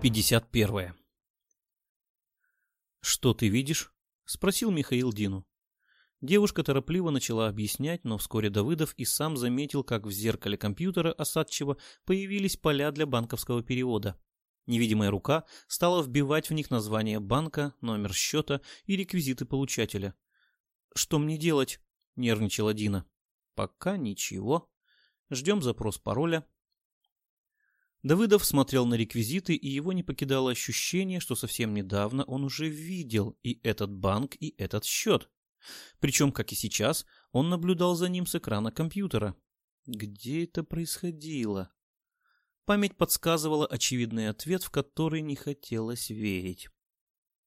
51. «Что ты видишь?» — спросил Михаил Дину. Девушка торопливо начала объяснять, но вскоре Давыдов и сам заметил, как в зеркале компьютера Осадчева появились поля для банковского перевода. Невидимая рука стала вбивать в них название банка, номер счета и реквизиты получателя. «Что мне делать?» — нервничала Дина. «Пока ничего. Ждем запрос пароля, Давыдов смотрел на реквизиты, и его не покидало ощущение, что совсем недавно он уже видел и этот банк, и этот счет. Причем, как и сейчас, он наблюдал за ним с экрана компьютера. Где это происходило? Память подсказывала очевидный ответ, в который не хотелось верить.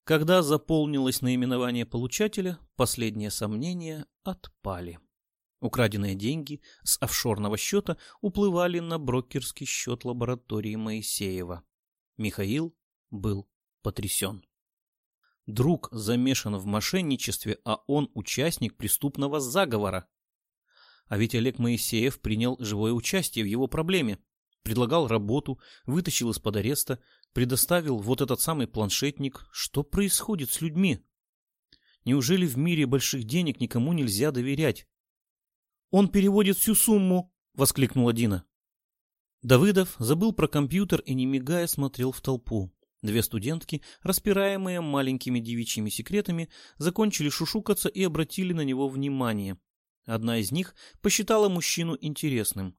Когда заполнилось наименование получателя, последние сомнения отпали. Украденные деньги с офшорного счета уплывали на брокерский счет лаборатории Моисеева. Михаил был потрясен. Друг замешан в мошенничестве, а он участник преступного заговора. А ведь Олег Моисеев принял живое участие в его проблеме. Предлагал работу, вытащил из-под ареста, предоставил вот этот самый планшетник. Что происходит с людьми? Неужели в мире больших денег никому нельзя доверять? Он переводит всю сумму!» — воскликнула Дина. Давыдов забыл про компьютер и, не мигая, смотрел в толпу. Две студентки, распираемые маленькими девичьими секретами, закончили шушукаться и обратили на него внимание. Одна из них посчитала мужчину интересным.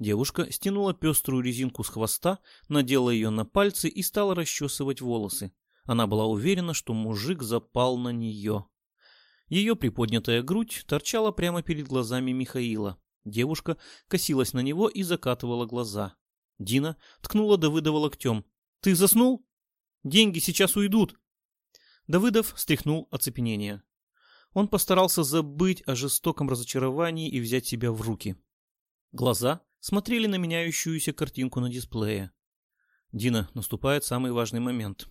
Девушка стянула пеструю резинку с хвоста, надела ее на пальцы и стала расчесывать волосы. Она была уверена, что мужик запал на нее. Ее приподнятая грудь торчала прямо перед глазами Михаила. Девушка косилась на него и закатывала глаза. Дина ткнула Давыдова локтем. «Ты заснул? Деньги сейчас уйдут!» Давыдов стряхнул оцепенение. Он постарался забыть о жестоком разочаровании и взять себя в руки. Глаза смотрели на меняющуюся картинку на дисплее. Дина, наступает самый важный момент.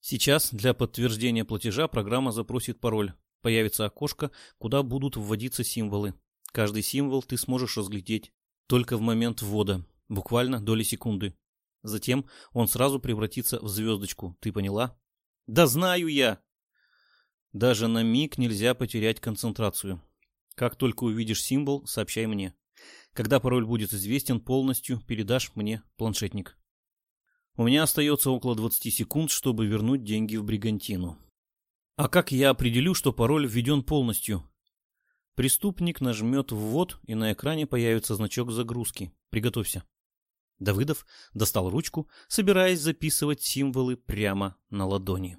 Сейчас для подтверждения платежа программа запросит пароль. Появится окошко, куда будут вводиться символы. Каждый символ ты сможешь разглядеть только в момент ввода, буквально доли секунды. Затем он сразу превратится в звездочку, ты поняла? Да знаю я! Даже на миг нельзя потерять концентрацию. Как только увидишь символ, сообщай мне. Когда пароль будет известен полностью, передашь мне планшетник. У меня остается около 20 секунд, чтобы вернуть деньги в бригантину. А как я определю, что пароль введен полностью? Преступник нажмет «Ввод», и на экране появится значок загрузки. Приготовься. Давыдов достал ручку, собираясь записывать символы прямо на ладони.